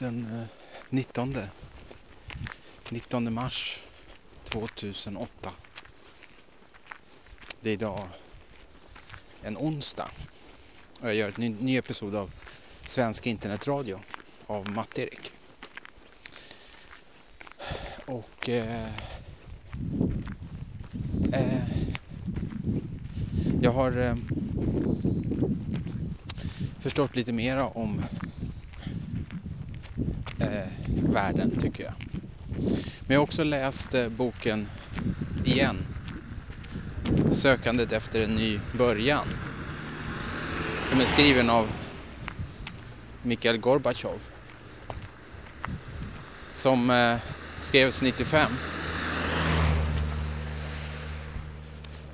den eh, 19. 19 mars 2008. Det är idag en onsdag och jag gör en ny, ny episod av Svensk internetradio av Matt-Erik. Och eh, eh, jag har eh, förstått lite mera om världen tycker jag. Men jag har också läst eh, boken igen. Sökandet efter en ny början. Som är skriven av Mikhail Gorbachev. Som eh, skrevs 95.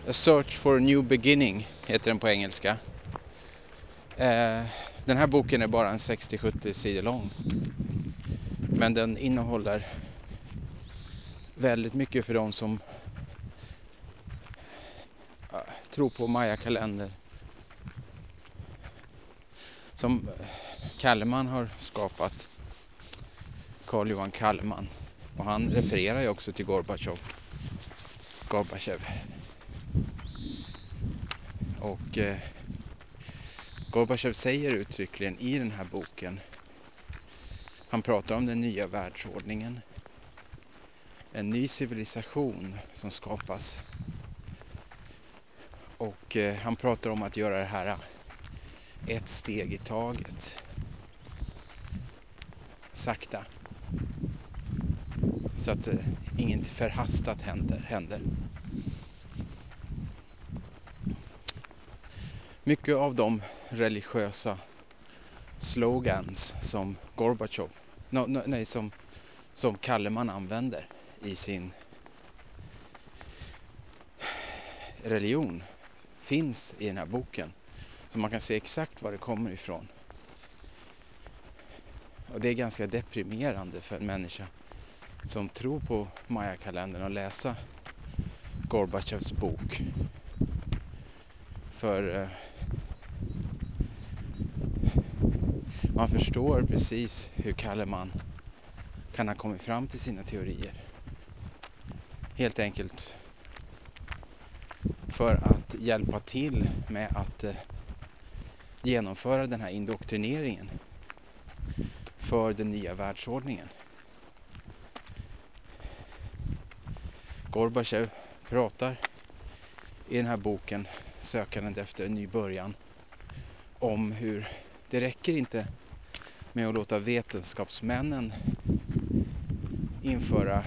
A Search for a New Beginning heter den på engelska. Eh, den här boken är bara en 60-70 sidor lång. Men den innehåller väldigt mycket för de som tror på Maya-kalender. Som Kalleman har skapat, Carl Johan Kalleman. Och han refererar ju också till Gorbachev. Gorbachev. Och eh, Gorbachev säger uttryckligen i den här boken han pratar om den nya världsordningen. En ny civilisation som skapas. Och eh, han pratar om att göra det här eh, ett steg i taget. Sakta. Så att eh, inget förhastat händer. händer. Mycket av de religiösa slogans som Gorbachev, no, no, nej som, som Kalleman använder i sin religion finns i den här boken. Så man kan se exakt var det kommer ifrån. Och det är ganska deprimerande för en människa som tror på Maya-kalendern att läsa Gorbachevs bok. För eh, Man förstår precis hur Kalleman kan ha kommit fram till sina teorier. Helt enkelt för att hjälpa till med att eh, genomföra den här indoktrineringen för den nya världsordningen. Gorbachev pratar i den här boken Sökandet efter en ny början om hur det räcker inte med att låta vetenskapsmännen införa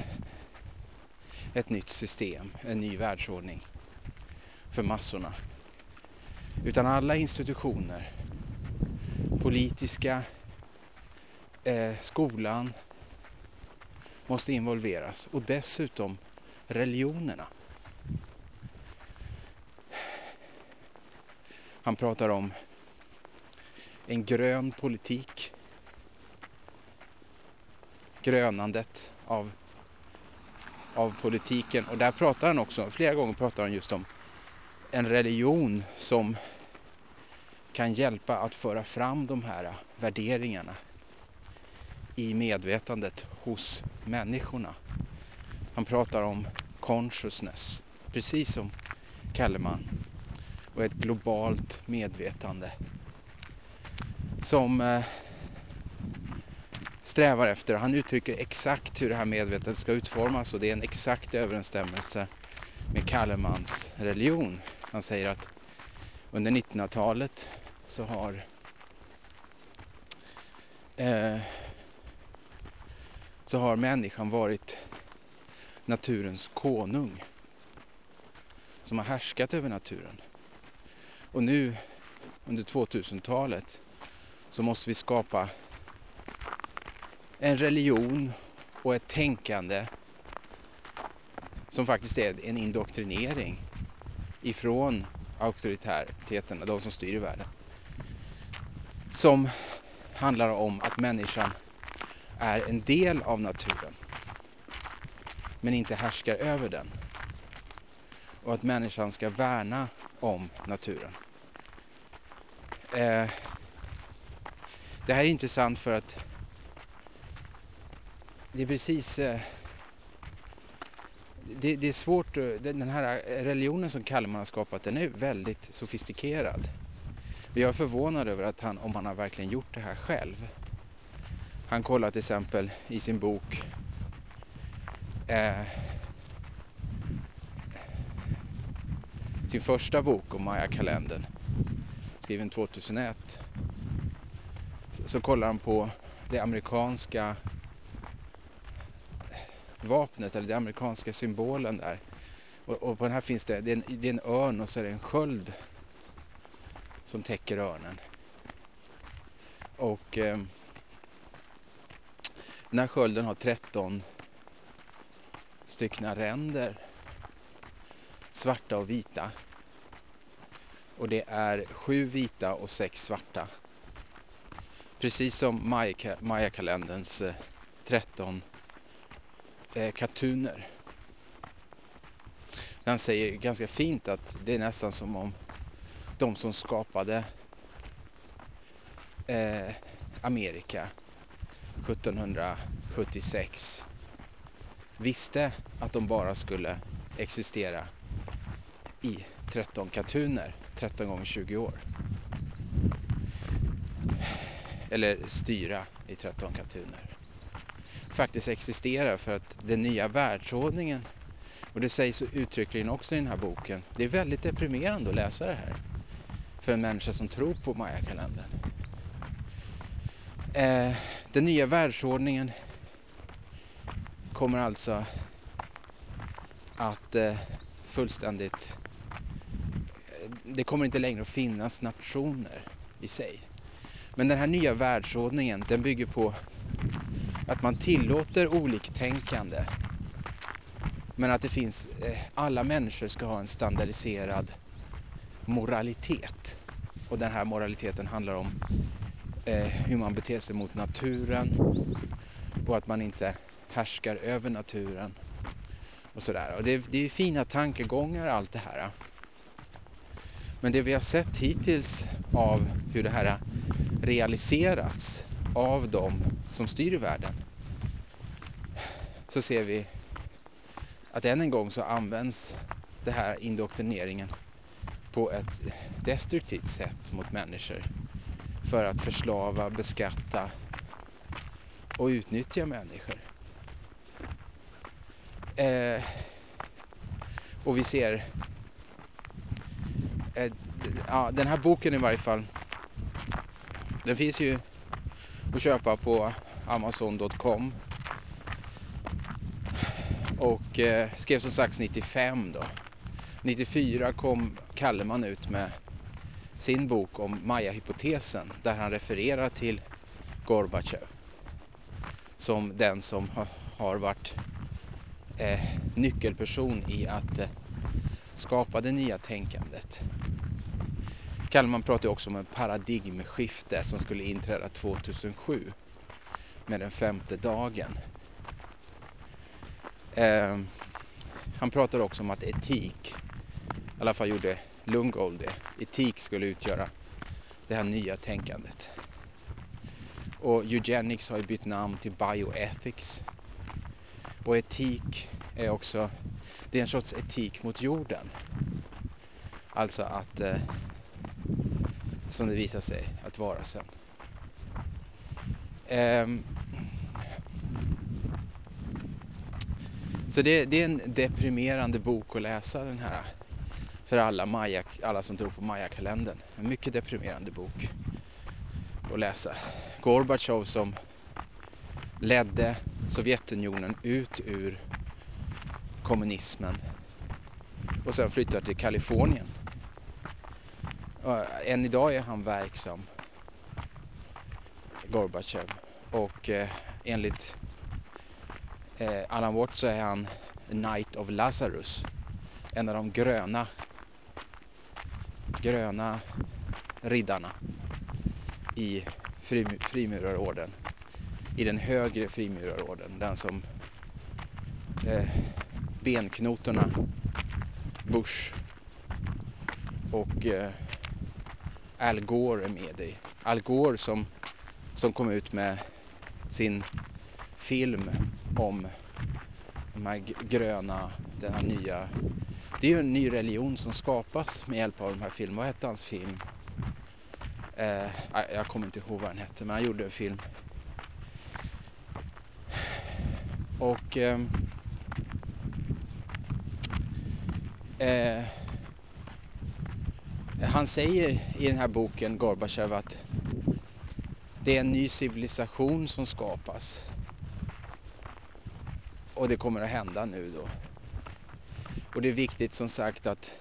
ett nytt system, en ny världsordning för massorna. Utan alla institutioner, politiska, eh, skolan måste involveras och dessutom religionerna. Han pratar om en grön politik grönandet av, av politiken. Och där pratar han också, flera gånger pratar han just om en religion som kan hjälpa att föra fram de här värderingarna i medvetandet hos människorna. Han pratar om consciousness, precis som Kalleman, och ett globalt medvetande som eh, strävar efter. Han uttrycker exakt hur det här medvetandet ska utformas och det är en exakt överensstämmelse med Kallemans religion. Han säger att under 1900-talet så har eh, så har människan varit naturens konung som har härskat över naturen. Och nu under 2000-talet så måste vi skapa en religion och ett tänkande som faktiskt är en indoktrinering ifrån auktoritäriteterna, de som styr i världen. Som handlar om att människan är en del av naturen men inte härskar över den. Och att människan ska värna om naturen. Eh, det här är intressant för att det är precis... Eh, det, det, är svårt, eh, den här religionen som Kalman har skapat den är väldigt sofistikerad. jag är förvånad över att han, om han har verkligen gjort det här själv. Han kollar till exempel i sin bok eh, sin första bok om Maya-kalendern skriven 2001 så, så kollar han på det amerikanska vapnet eller den amerikanska symbolen där. Och, och, på den här finns det, det är, en, det är en örn och så är det en sköld som täcker örnen. Och eh, den här skölden har 13 stycken ränder. Svarta och vita. Och det är sju vita och sex svarta. Precis som Maya-kalenderns eh, 13 eh, katuner. Han säger ganska fint att det är nästan som om de som skapade eh, Amerika 1776 visste att de bara skulle existera i 13 katuner, 13 gånger 20 år. Eller styra i 13 katuner. Faktiskt existerar för att den nya världsordningen, och det sägs uttryckligen också i den här boken, det är väldigt deprimerande att läsa det här för en människa som tror på Maya-kalendern. Eh, den nya världsordningen kommer alltså att eh, fullständigt... Eh, det kommer inte längre att finnas nationer i sig. Men den här nya världsordningen den bygger på att man tillåter oliktänkande men att det finns, eh, alla människor ska ha en standardiserad moralitet. Och den här moraliteten handlar om eh, hur man beter sig mot naturen och att man inte härskar över naturen och sådär. Och det, det är fina tankegångar allt det här. Men det vi har sett hittills av hur det här realiserats av dem som styr världen så ser vi att än en gång så används den här indoktrineringen på ett destruktivt sätt mot människor för att förslava, beskatta och utnyttja människor. Eh, och vi ser eh, ja, den här boken i varje fall den finns ju att köpa på Amazon.com och eh, skrev som sagt 95 då. 94 kom Kalleman ut med sin bok om Maya-hypotesen där han refererar till Gorbachev som den som har varit eh, nyckelperson i att eh, skapa det nya tänkandet. Kallman pratar också om ett paradigmskifte som skulle inträda 2007 med den femte dagen. Eh, han pratar också om att etik, i alla fall gjorde Lundgold det, etik skulle utgöra det här nya tänkandet. Och eugenics har ju bytt namn till bioethics. Och etik är också, det är en sorts etik mot jorden. Alltså att, eh, som det visar sig att vara sen. Ehm. Så det, det, är en deprimerande bok att läsa den här. För alla, Maya, alla som tror på Maya-kalendern. En mycket deprimerande bok att läsa. Gorbatjov som ledde Sovjetunionen ut ur kommunismen och sen flyttade till Kalifornien. Eh, än idag är han verksam, Gorbatjov. Och eh, enligt eh, Alan Watt så är han Knight of Lazarus. En av de gröna, gröna riddarna i frimurarorden. I den högre frimurarorden, den som eh, benknotorna Bush och eh, Al Gore är med i. Al Gore som, som kom ut med sin film om de här gröna, den här nya... Det är ju en ny religion som skapas med hjälp av de här filmerna. Vad hette hans film? Eh, jag kommer inte ihåg vad den hette, men han gjorde en film. Och... Ehm, eh, eh, han säger i den här boken, Gorbachev, att det är en ny civilisation som skapas. Och det kommer att hända nu då. Och det är viktigt som sagt att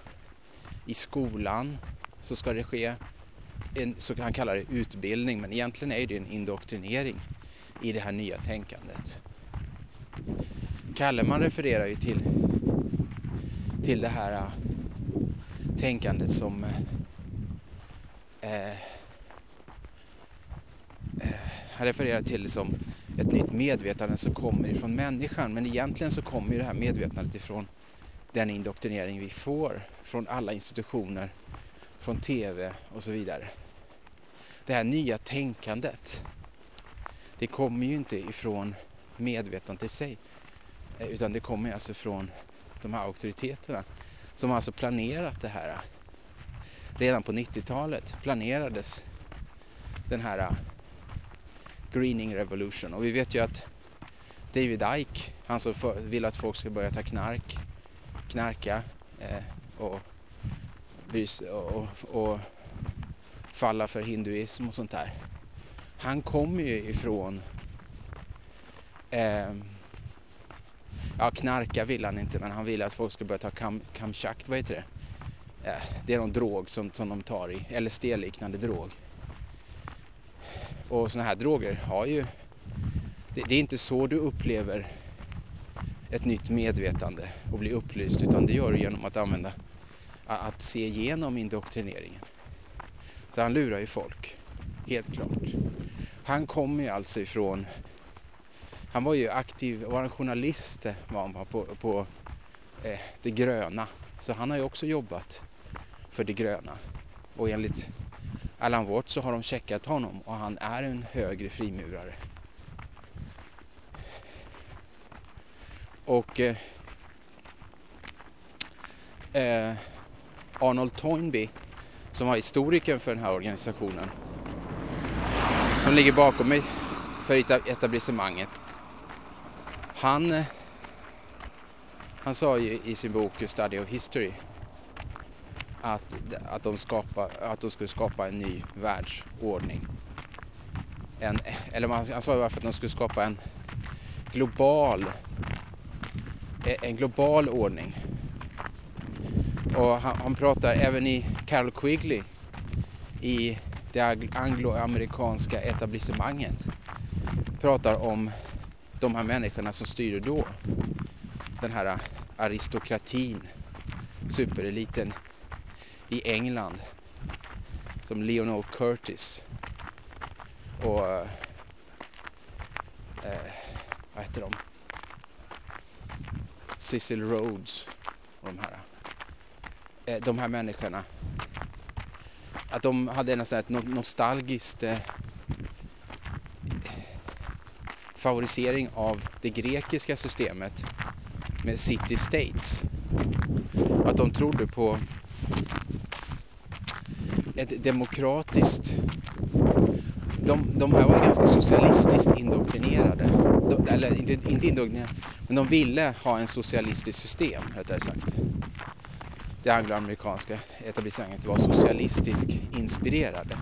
i skolan så ska det ske en, så kan han kalla det utbildning, men egentligen är det en indoktrinering i det här nya tänkandet. Kalleman refererar ju till, till det här tänkandet som uh, eh, eh, eh han refererar till det som ett nytt medvetande som kommer ifrån människan. Men egentligen så kommer ju det här medvetandet ifrån den indoktrinering vi får från alla institutioner, från tv och så vidare. Det här nya tänkandet, det kommer ju inte ifrån medvetandet i sig, eh, utan det kommer alltså från de här auktoriteterna som alltså planerat det här. Redan på 90-talet planerades den här äh, greening revolution och vi vet ju att David Icke, han som vill att folk ska börja ta knark, knarka eh, och, och, och, falla för hinduism och sånt där. Han kommer ju ifrån eh, Ja, knarka vill han inte, men han vill att folk ska börja ta kam, kamchakt, vad heter det? Det är någon drog som, som de tar i, LSD-liknande drog. Och sådana här droger har ju... Det, det, är inte så du upplever ett nytt medvetande och blir upplyst, utan det gör du genom att använda, att se igenom indoktrineringen. Så han lurar ju folk, helt klart. Han kommer ju alltså ifrån han var ju aktiv, var en journalist var han på, på eh, det gröna. Så han har ju också jobbat för det gröna. Och enligt Alan Watt så har de checkat honom och han är en högre frimurare. Och eh, eh, Arnold Toynbee som var historikern för den här organisationen som ligger bakom mig för etablissemanget han, eh, han sa ju i sin bok Study of History att, att, de skapa, att de skulle skapa en ny världsordning. En, eller man, han sa ju varför att de skulle skapa en global, eh, en global ordning. Och han, han pratar även i Carol Quigley i det angloamerikanska etablissemanget pratar om de här människorna som styrde då. Den här aristokratin, supereliten i England. Som Leonor Curtis och eh, eh, vad heter de? Cecil Rhodes och de här. Eh, de här människorna. Att de hade nästan ett nostalgiskt eh, favorisering av det grekiska systemet med city states. Att de trodde på ett demokratiskt... De, de här var ganska socialistiskt indoktrinerade. De, eller inte, inte indoktrinerade, men de ville ha en socialistiskt system, rättare sagt. Det angloamerikanska etablissemanget var socialistiskt inspirerade.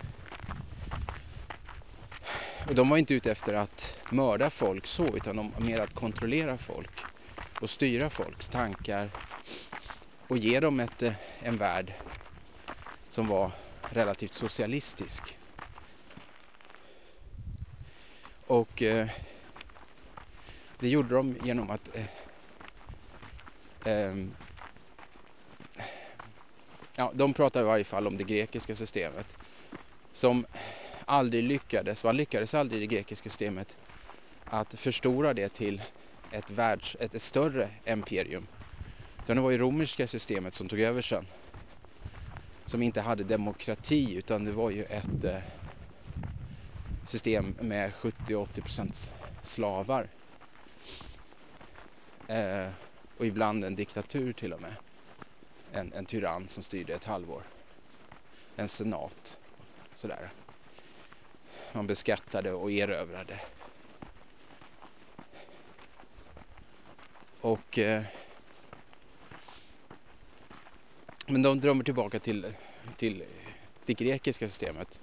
De var inte ute efter att mörda folk så, utan de mer att kontrollera folk och styra folks tankar och ge dem ett, eh, en värld som var relativt socialistisk. Och eh, det gjorde de genom att eh, eh, ja, de pratar i varje fall om det grekiska systemet som aldrig lyckades, man lyckades aldrig i det grekiska systemet att förstora det till ett, världs, ett, ett större imperium. Utan det var ju romerska systemet som tog över sen. Som inte hade demokrati utan det var ju ett eh, system med 70-80% slavar. Eh, och ibland en diktatur till och med. En, en tyrann som styrde ett halvår. En senat. Sådär. Man beskattade och erövrade. Och... Eh, men de drömmer tillbaka till, till det grekiska systemet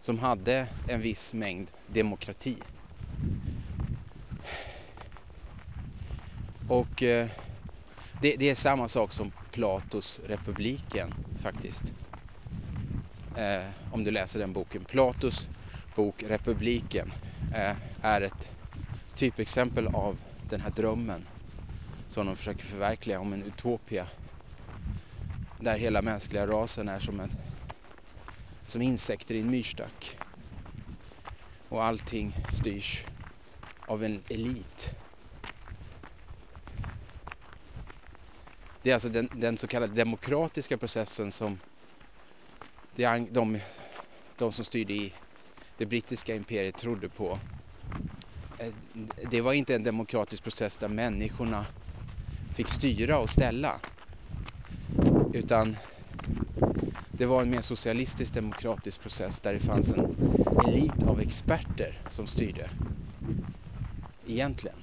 som hade en viss mängd demokrati. Och eh, det, det, är samma sak som Platos republiken faktiskt. Eh, om du läser den boken. Platos bok Republiken eh, är ett typexempel av den här drömmen som de försöker förverkliga om en utopia. Där hela mänskliga rasen är som, en, som insekter i en myrstack. Och allting styrs av en elit Det är alltså den, den så kallade demokratiska processen som de, de, de som styrde i det brittiska imperiet trodde på. Eh, det var inte en demokratisk process där människorna fick styra och ställa. Utan det var en mer socialistisk demokratisk process där det fanns en elit av experter som styrde. Egentligen.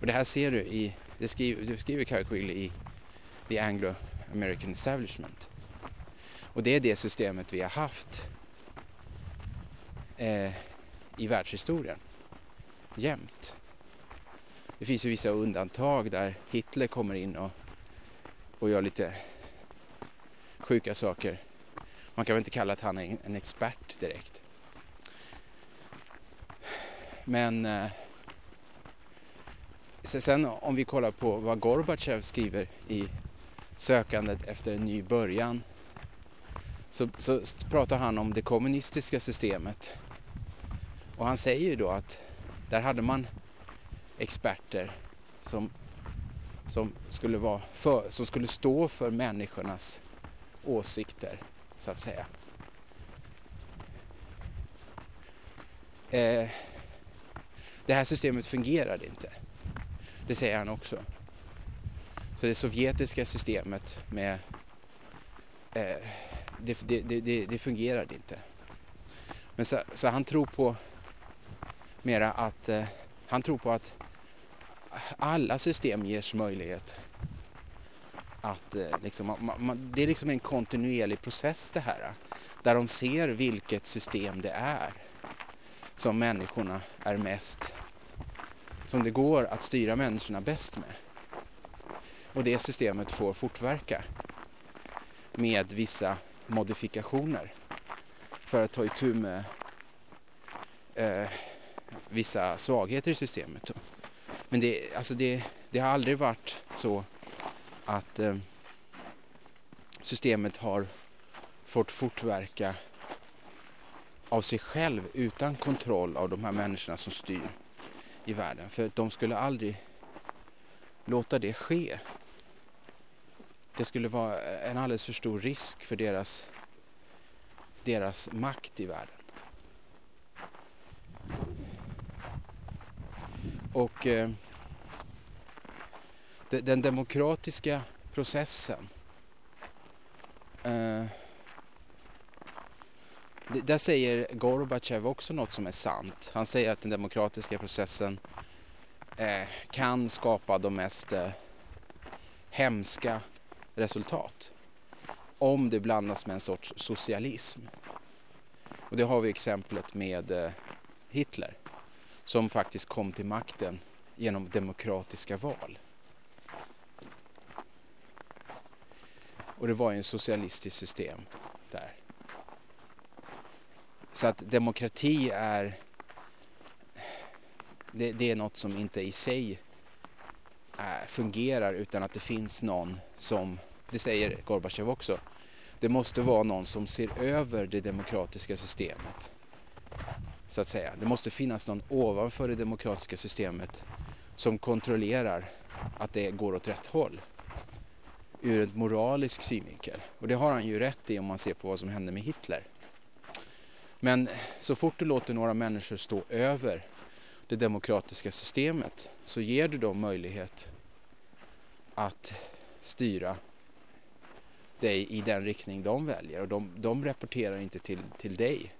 Och det här ser du i det skriver, du skriver Carrick i The Anglo-American Establishment. Och det är det systemet vi har haft eh, i världshistorien. Jämt. Det finns ju vissa undantag där Hitler kommer in och, och gör lite sjuka saker. Man kan väl inte kalla att han är en expert direkt. Men eh, Sen om vi kollar på vad Gorbachev skriver i Sökandet efter en ny början så, så pratar han om det kommunistiska systemet. Och han säger ju då att där hade man experter som, som, skulle, vara för, som skulle stå för människornas åsikter, så att säga. Eh, det här systemet fungerade inte. Det säger han också. Så det sovjetiska systemet med eh, det, det, det, det fungerade inte. Men så, så, han tror på mera att eh, han tror på att alla system ges möjlighet att eh, liksom, man, man, det är liksom en kontinuerlig process det här. Där de ser vilket system det är som människorna är mest som det går att styra människorna bäst med. Och det systemet får fortverka med vissa modifikationer för att ta itu med eh, vissa svagheter i systemet. Men det, alltså det, det har aldrig varit så att eh, systemet har fått fortverka av sig själv utan kontroll av de här människorna som styr i världen. För de skulle aldrig låta det ske. Det skulle vara en alldeles för stor risk för deras, deras makt i världen. Och eh, den demokratiska processen eh, där säger Gorbachev också något som är sant. Han säger att den demokratiska processen eh, kan skapa de mest eh, hemska resultat om det blandas med en sorts socialism. Och det har vi exemplet med eh, Hitler som faktiskt kom till makten genom demokratiska val. Och det var ju en socialistiskt system där. Så att demokrati är det, det är något som inte i sig eh, fungerar utan att det finns någon som, det säger Gorbachev också, det måste vara någon som ser över det demokratiska systemet. Så att säga. Det måste finnas någon ovanför det demokratiska systemet som kontrollerar att det går åt rätt håll ur en moralisk synvinkel. Och det har han ju rätt i om man ser på vad som hände med Hitler. Men så fort du låter några människor stå över det demokratiska systemet så ger du dem möjlighet att styra dig i den riktning de väljer och de, de rapporterar inte till, till dig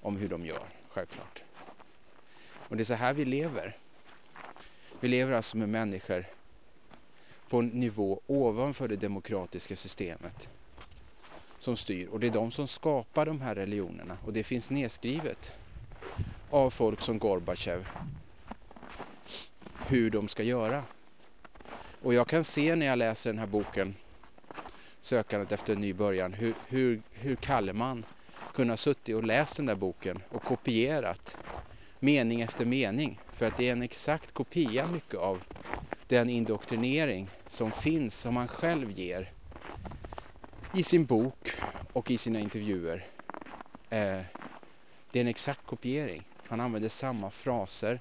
om hur de gör, självklart. Och det är så här vi lever. Vi lever alltså med människor på en nivå ovanför det demokratiska systemet som styr och det är de som skapar de här religionerna och det finns nedskrivet av folk som Gorbachev hur de ska göra. Och jag kan se när jag läser den här boken Sökandet efter en ny början hur, hur, hur Kalleman kunde ha suttit och läst den där boken och kopierat mening efter mening för att det är en exakt kopia mycket av den indoktrinering som finns som han själv ger i sin bok och i sina intervjuer. Eh, det är en exakt kopiering. Han använder samma fraser,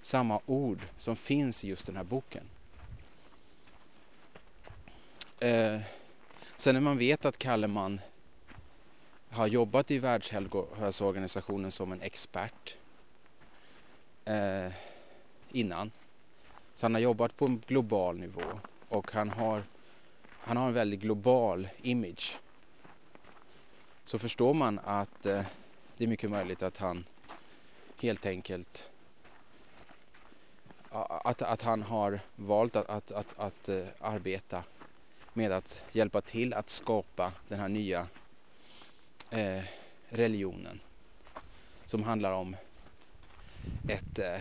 samma ord som finns i just den här boken. Eh, sen när man vet att Kalleman har jobbat i Världshälsoorganisationen som en expert eh, innan. Så han har jobbat på en global nivå och han har, han har en väldigt global image. Så förstår man att eh, det är mycket möjligt att han helt enkelt att, att han har valt att, att, att, att eh, arbeta med att hjälpa till att skapa den här nya eh, religionen som handlar om ett eh,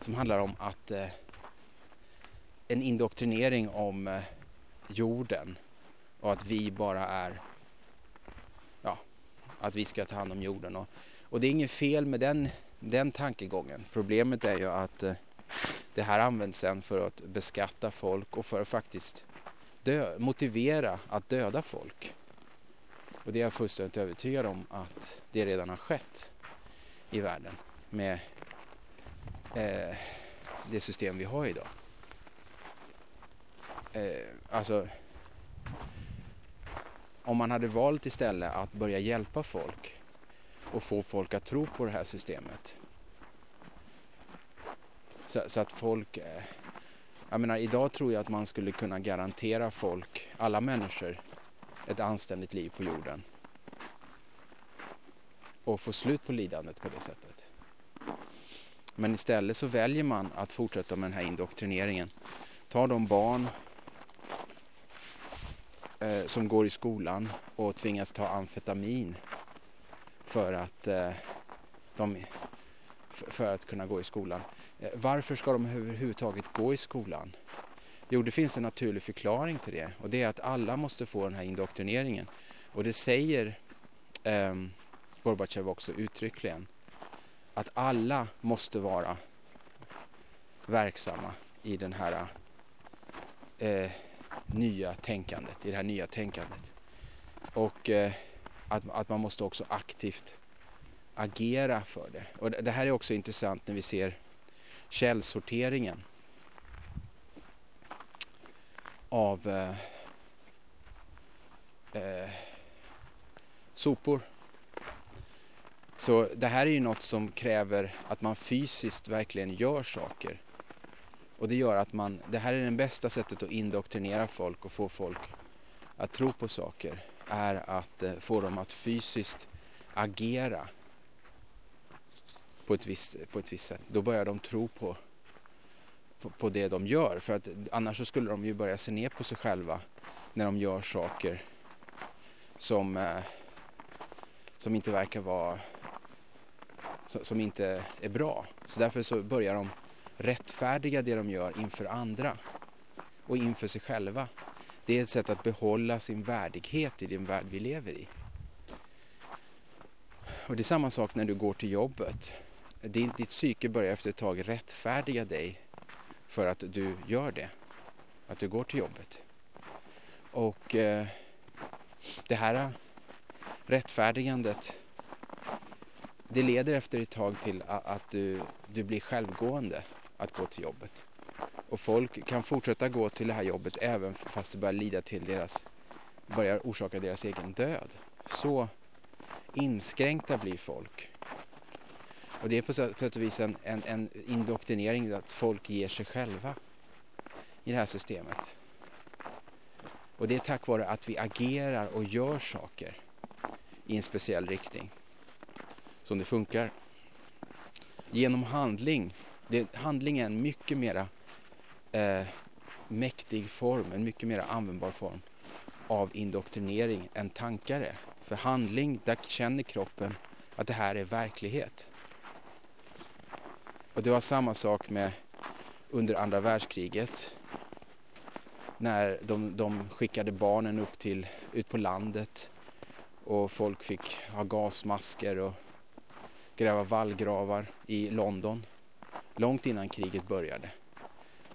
som handlar om att eh, en indoktrinering om eh, jorden och att vi bara är ja, att vi ska ta hand om jorden och och det är inget fel med den, den tankegången. Problemet är ju att eh, det här används sen för att beskatta folk och för att faktiskt dö, motivera att döda folk. Och det är jag fullständigt övertygad om att det redan har skett i världen med eh, det system vi har idag. Eh, alltså, om man hade valt istället att börja hjälpa folk och få folk att tro på det här systemet. Så, så, att folk... Eh, jag menar, idag tror jag att man skulle kunna garantera folk, alla människor, ett anständigt liv på jorden. Och få slut på lidandet på det sättet. Men istället så väljer man att fortsätta med den här indoktrineringen. Ta de barn eh, som går i skolan och tvingas ta amfetamin för att, eh, de, för att kunna gå i skolan. Eh, varför ska de överhuvudtaget gå i skolan? Jo, det finns en naturlig förklaring till det och det är att alla måste få den här indoktrineringen. Och det säger eh, Gorbatjev också uttryckligen. Att alla måste vara verksamma i den här eh, nya tänkandet, i det här nya tänkandet. Och eh, att, att man måste också aktivt agera för det. Och det här är också intressant när vi ser källsorteringen av eh, eh, sopor. Så det här är ju något som kräver att man fysiskt verkligen gör saker. Och det gör att man, det här är det bästa sättet att indoktrinera folk och få folk att tro på saker är att eh, få dem att fysiskt agera på ett visst, på ett visst sätt. Då börjar de tro på, på, på, det de gör. För att annars så skulle de ju börja se ner på sig själva när de gör saker som, eh, som inte verkar vara som inte är bra. Så därför så börjar de rättfärdiga det de gör inför andra och inför sig själva. Det är ett sätt att behålla sin värdighet i den värld vi lever i. Och det är samma sak när du går till jobbet. Ditt psyke börjar efter ett tag rättfärdiga dig för att du gör det. Att du går till jobbet. Och eh, det här rättfärdigandet det leder efter ett tag till att, att du, du blir självgående att gå till jobbet. Och folk kan fortsätta gå till det här jobbet även fast det börjar lida till deras, börjar orsaka deras egen död. Så inskränkta blir folk. Och det är på sätt och vis en, en, en indoktrinering att folk ger sig själva i det här systemet. Och det är tack vare att vi agerar och gör saker i en speciell riktning som det funkar. Genom handling, det, handling är en mycket mer eh, mäktig form, en mycket mer användbar form av indoktrinering än tankar är. För handling, där känner kroppen att det här är verklighet. Och det var samma sak med under andra världskriget när de, de skickade barnen upp till, ut på landet och folk fick ha gasmasker och gräva vallgravar i London långt innan kriget började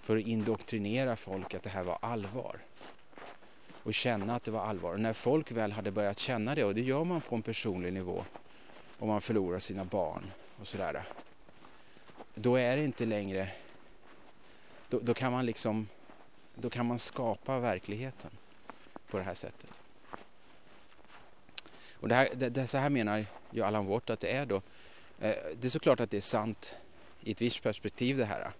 för att indoktrinera folk att det här var allvar och känna att det var allvar. Och när folk väl hade börjat känna det, och det gör man på en personlig nivå om man förlorar sina barn och sådär, då är det inte längre, då, då, kan man liksom, då kan man skapa verkligheten på det här sättet. Och det, här, det, det så här menar ju Allan Watt att det är då. Eh, det är såklart att det är sant i ett visst perspektiv det här.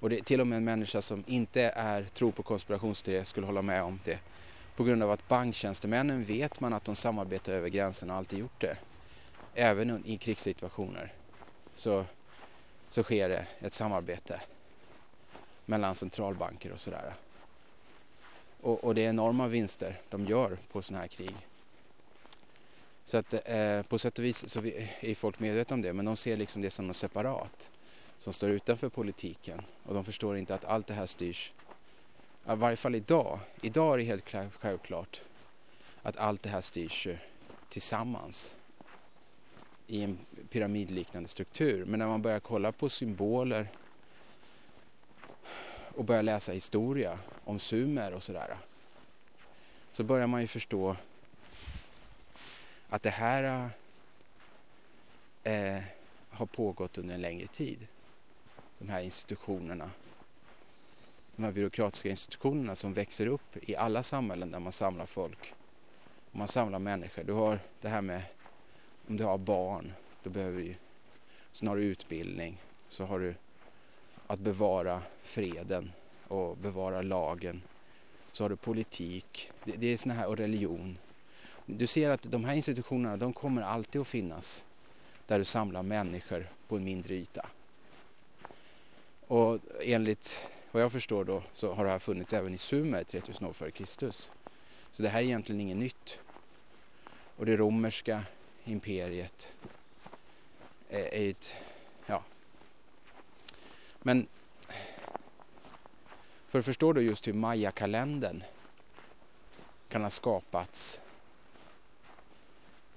Och det, till och med en människa som inte är tro på konspirationsteorier skulle hålla med om det. På grund av att banktjänstemännen vet man att de samarbetar över gränserna och alltid gjort det. Även i krigssituationer så, så sker det ett samarbete mellan centralbanker och sådär. Och, och det är enorma vinster de gör på sådana här krig. Så att eh, på sätt och vis så är folk medvetna om det men de ser liksom det som något separat som står utanför politiken och de förstår inte att allt det här styrs, i varje fall idag, idag är det helt självklart att allt det här styrs tillsammans i en pyramidliknande struktur. Men när man börjar kolla på symboler och börjar läsa historia om sumer och sådär så börjar man ju förstå att det här eh, har pågått under en längre tid de här institutionerna. De här byråkratiska institutionerna som växer upp i alla samhällen där man samlar folk. Och man samlar människor. Du har det här med om du har barn, då behöver du Sen har du utbildning, så har du att bevara freden och bevara lagen. Så har du politik, det, det är såna här, och religion. Du ser att de här institutionerna, de kommer alltid att finnas där du samlar människor på en mindre yta. Och enligt vad jag förstår då så har det här funnits även i Sumer 3000 år före Kristus. Så det här är egentligen inget nytt. Och det romerska imperiet är, är ett, ja. Men för att förstå då just hur Maya-kalendern kan ha skapats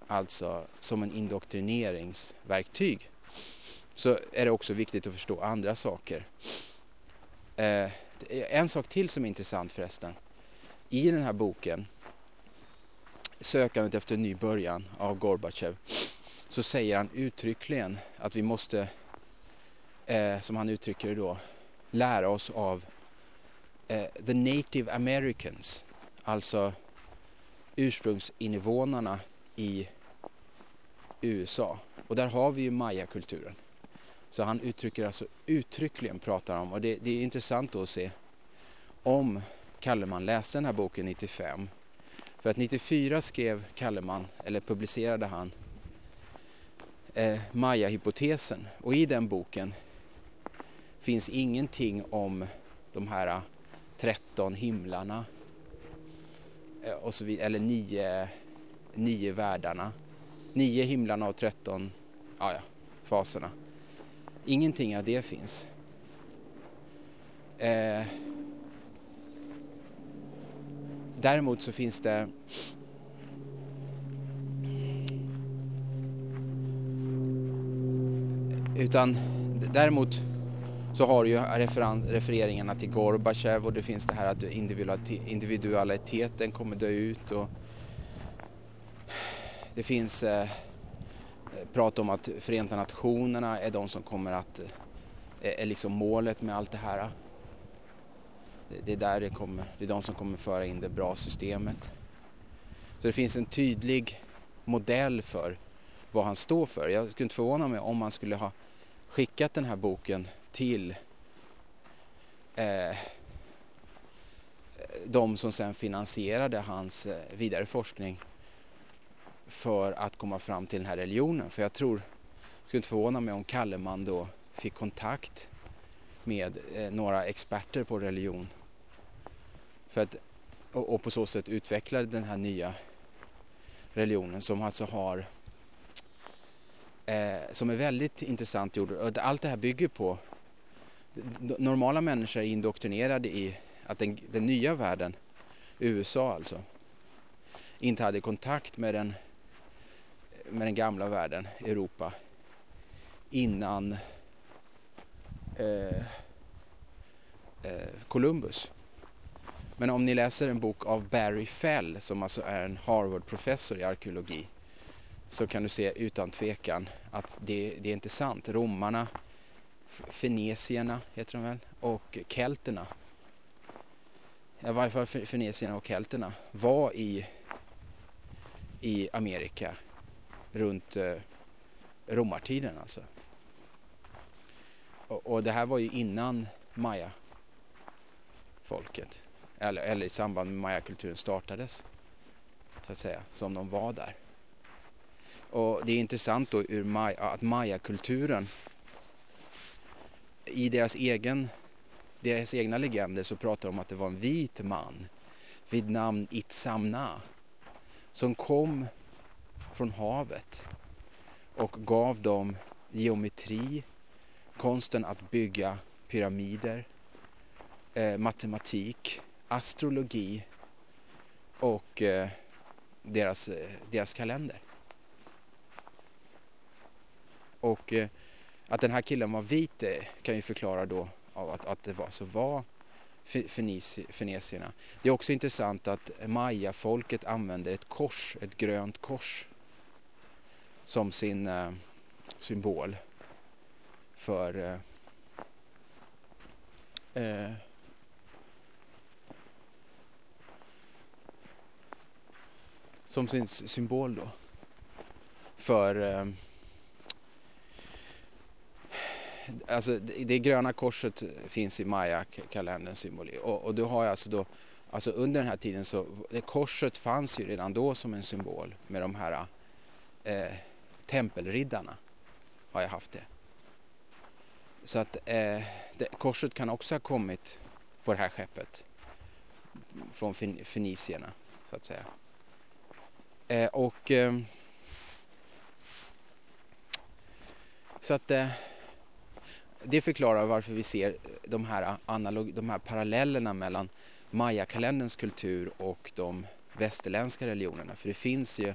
alltså som en indoktrineringsverktyg så är det också viktigt att förstå andra saker. Eh, en sak till som är intressant förresten. I den här boken Sökandet efter en ny början av Gorbachev så säger han uttryckligen att vi måste, eh, som han uttrycker det då, lära oss av eh, the native americans, alltså ursprungsinvånarna i USA. Och där har vi ju mayakulturen. Så han uttrycker alltså uttryckligen pratar om, och det, det är intressant att se om Kalleman läste den här boken 95. För att 94 skrev Kalleman, eller publicerade han, eh, Maya-hypotesen. Och i den boken finns ingenting om de här eh, 13 himlarna eh, och så vidare, eller nio, nio världarna. Nio himlarna och 13 ja, ja, faserna. Ingenting av det finns. Eh, däremot så finns det utan däremot så har du ju refereringarna till Gorbachev och det finns det här att individualiteten kommer dö ut och det finns eh, prat om att Förenta Nationerna är de som kommer att, eh, är liksom målet med allt det här. Det är där det kommer, det är de som kommer föra in det bra systemet. Så det finns en tydlig modell för vad han står för. Jag skulle inte förvåna mig om han skulle ha skickat den här boken till eh, de som sen finansierade hans eh, vidare forskning för att komma fram till den här religionen. För jag tror, skulle inte förvåna mig om Kalleman då fick kontakt med eh, några experter på religion. För att, och, och på så sätt utvecklade den här nya religionen som alltså har eh, som är väldigt intressant gjord. Allt det här bygger på normala människor är indoktrinerade i att den, den nya världen, USA alltså, inte hade kontakt med den, med den gamla världen, Europa, innan eh, eh, Columbus. Men om ni läser en bok av Barry Fell som alltså är en Harvard-professor i arkeologi så kan du se utan tvekan att det, det är inte sant. Romarna, fenesierna heter de väl, och kelterna, i varje fall fenesierna och kelterna, var i, i Amerika runt eh, romartiden alltså. Och, och, det här var ju innan maya-folket, eller, eller i samband med mayakulturen startades, så att säga, som de var där. Och det är intressant då ur Maya, att mayakulturen i deras, egen, deras egna legender så pratar de om att det var en vit man vid namn Itzamna som kom från havet och gav dem geometri, konsten att bygga pyramider, eh, matematik, astrologi och eh, deras, eh, deras kalender. Och eh, att den här killen var vit eh, kan ju förklara då av att, att det var, så var fenicierna. Det är också intressant att mayafolket använder ett kors, ett grönt kors som sin eh, symbol för eh, eh, som sin symbol då för eh, alltså det gröna korset finns i Maya-kalenderns symboli och, och du har alltså då Alltså under den här tiden så, det korset fanns ju redan då som en symbol med de här eh, tempelriddarna har jag haft det. Så att eh, det, korset kan också ha kommit på det här skeppet från fin, fenicierna så att säga. Eh, och eh, så att eh, det förklarar varför vi ser de här, analog, de här parallellerna mellan mayakalenderns kultur och de västerländska religionerna. För det finns ju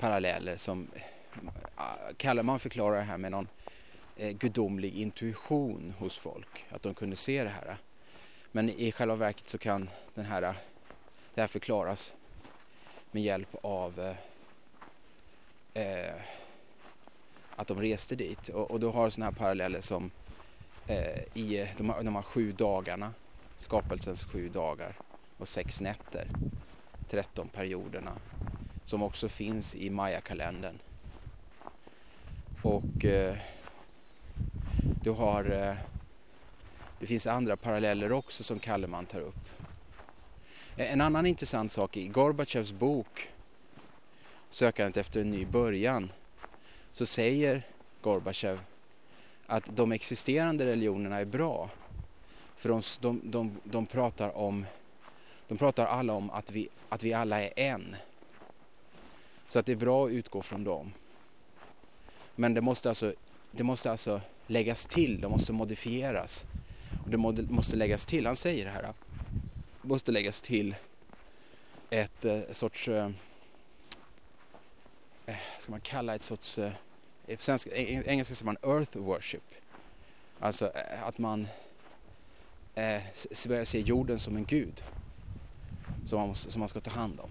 paralleller som eh, kallar man förklarar det här med någon eh, gudomlig intuition hos folk, att de kunde se det här. Men i själva verket så kan den här, det här förklaras med hjälp av eh, eh att de reste dit och, och då har sådana här paralleller som Eh, i de här, de här sju dagarna, skapelsens sju dagar och sex nätter, 13 perioderna, som också finns i Maya-kalendern. Och eh, du har, eh, det finns andra paralleller också som Kalleman tar upp. Eh, en annan intressant sak i Gorbatjovs bok Sökandet efter en ny början så säger Gorbatjov att de existerande religionerna är bra. För de, de, de, de, pratar om, de pratar alla om att vi, att vi alla är en. Så att det är bra att utgå från dem. Men det måste alltså, det måste alltså läggas till, de måste modifieras. Och det måste läggas till, han säger det här, det måste läggas till ett eh, sorts, eh, eh, ska man kalla ett sorts eh, på svenska, engelska säger man earth worship. Alltså eh, att man eh, börjar se jorden som en gud. Som man, måste, som man ska ta hand om.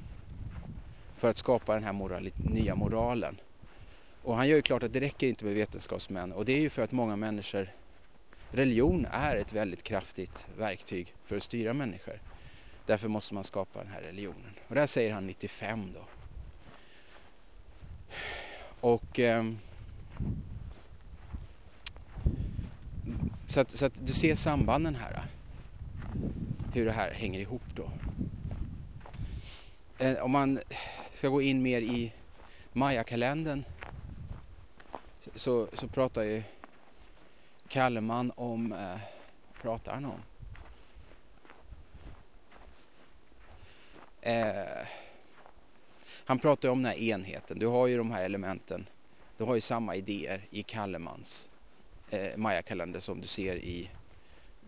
För att skapa den här moral, nya moralen. Och han gör ju klart att det räcker inte med vetenskapsmän. Och det är ju för att många människor, religion är ett väldigt kraftigt verktyg för att styra människor. Därför måste man skapa den här religionen. Och det här säger han 95 då. Och... Eh, så att, så att du ser sambanden här. Hur det här hänger ihop då. Eh, om man ska gå in mer i Maya-kalendern så, så pratar ju Kalleman om, eh, pratar han om? Eh, han pratar om den här enheten. Du har ju de här elementen. Du har ju samma idéer i Kallemans eh, Maya-kalender som du ser i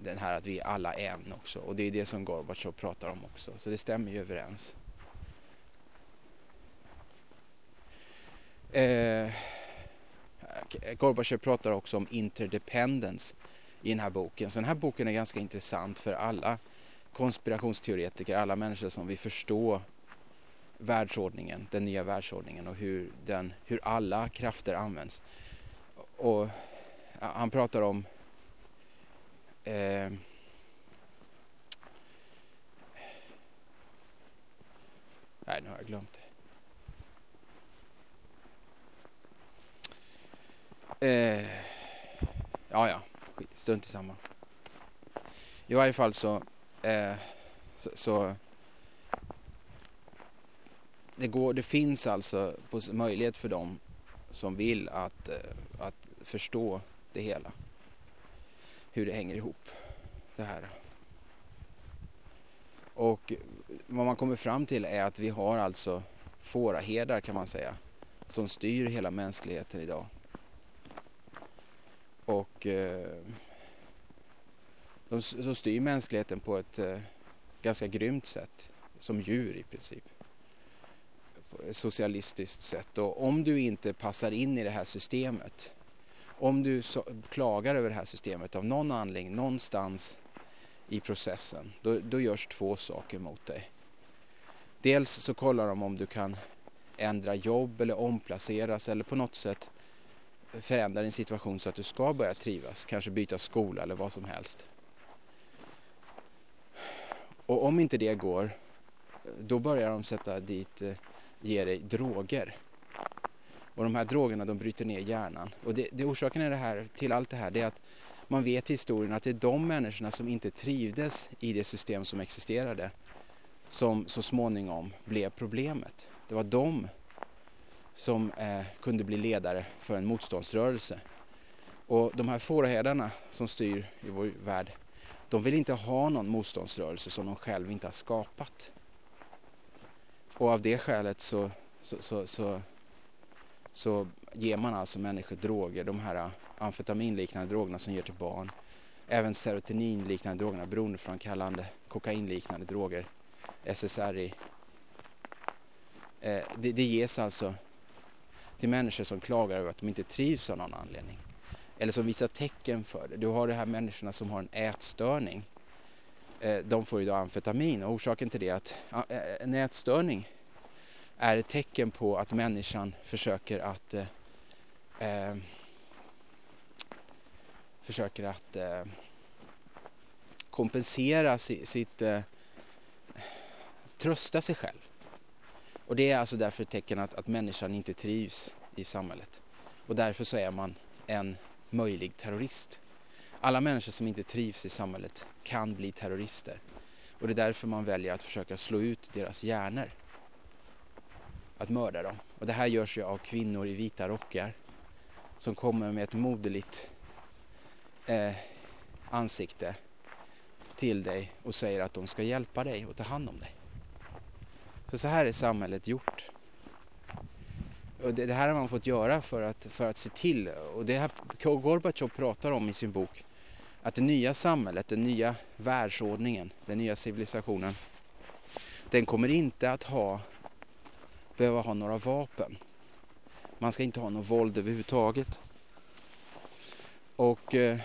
den här att vi är alla en också. Och det är det som Gorbatjov pratar om också. Så det stämmer ju överens. Eh, Gorbatjov pratar också om interdependence i den här boken. Så den här boken är ganska intressant för alla konspirationsteoretiker, alla människor som vill förstå världsordningen, den nya världsordningen och hur, den, hur alla krafter används. Och han pratar om eh, Nej, nu har jag glömt det. Eh, ja, ja, strunt i samma. I varje fall så, eh, så, så det, går, det finns alltså möjlighet för dem som vill att, eh, att förstå det hela. Hur det hänger ihop, det här. Och vad man kommer fram till är att vi har alltså fåraherdar kan man säga som styr hela mänskligheten idag. Och eh, de, de styr mänskligheten på ett eh, ganska grymt sätt, som djur i princip. Socialistiskt sätt. Och om du inte passar in i det här systemet, om du så, klagar över det här systemet av någon anledning, någonstans i processen, då, då görs två saker mot dig. Dels så kollar de om du kan ändra jobb eller omplaceras eller på något sätt förändra din situation så att du ska börja trivas, kanske byta skola eller vad som helst. Och om inte det går, då börjar de sätta dit, eh, ger dig droger. Och de här drogerna de bryter ner hjärnan. Och det, det orsaken är det här, till allt det här det är att man vet i historien att det är de människorna som inte trivdes i det system som existerade som så småningom blev problemet. Det var de som eh, kunde bli ledare för en motståndsrörelse. Och de här fåraherdarna som styr i vår värld, de vill inte ha någon motståndsrörelse som de själva inte har skapat. Och av det skälet så, så, så, så, så ger man alltså människor droger, de här amfetaminliknande drogerna som ger till barn. Även serotoninliknande drogerna, beroendeframkallande, kokainliknande droger, SSRI. Eh, det, det ges alltså till människor som klagar över att de inte trivs av någon anledning. Eller som visar tecken för det. Du har de här människorna som har en ätstörning. Eh, de får idag amfetamin och orsaken till det är att eh, nätstörning en ätstörning är ett tecken på att människan försöker att eh, eh försöker att eh, kompensera sitt, eh, trösta sig själv. Och det är alltså därför ett tecken att, att människan inte trivs i samhället. Och därför så är man en möjlig terrorist. Alla människor som inte trivs i samhället kan bli terrorister. Och det är därför man väljer att försöka slå ut deras hjärnor. Att mörda dem. Och det här görs ju av kvinnor i vita rockar som kommer med ett moderligt eh, ansikte till dig och säger att de ska hjälpa dig och ta hand om dig. Så så här är samhället gjort. Och det, det, här har man fått göra för att, för att se till, och det här Gorbatjov pratar om i sin bok, att det nya samhället, den nya världsordningen, den nya civilisationen, den kommer inte att ha, behöva ha några vapen. Man ska inte ha något våld överhuvudtaget. Och eh,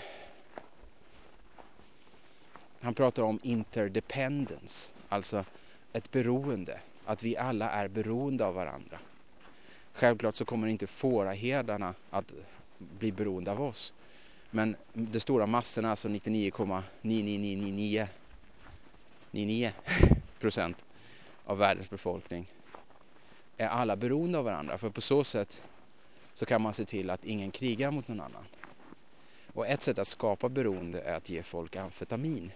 han pratar om interdependence, alltså ett beroende, att vi alla är beroende av varandra. Självklart så kommer inte fåraherdarna att bli beroende av oss. Men de stora massorna, alltså 99,99999 procent av världens befolkning är alla beroende av varandra. För på så sätt så kan man se till att ingen krigar mot någon annan. Och ett sätt att skapa beroende är att ge folk amfetamin.